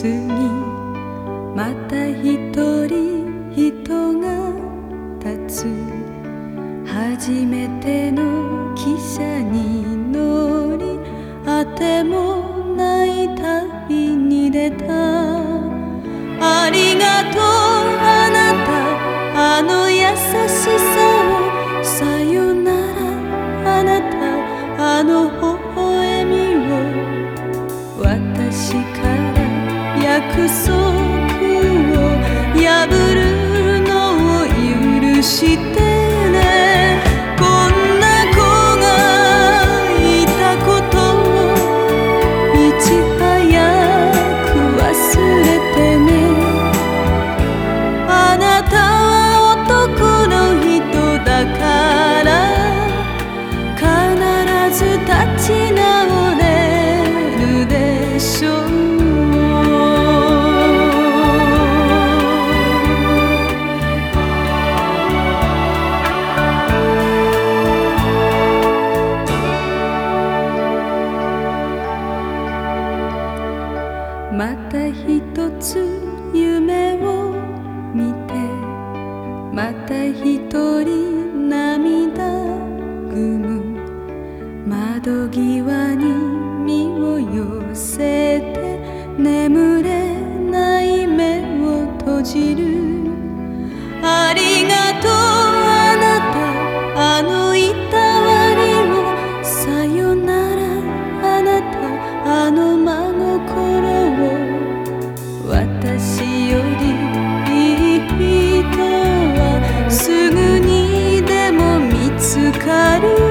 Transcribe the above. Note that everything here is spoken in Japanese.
過ぎまた一人人が立つ。初めての汽車に乗りあてもない旅に出た。ありがとうあなた。あの優しさを。さよならあなた。あの微笑みを。私から約束を破るのを許してね。こんな子がいたことをいち早く忘れてね。また一つ夢を見てまた一人涙ぐむ。窓際に身を寄せて眠れない目を閉じる。あり karu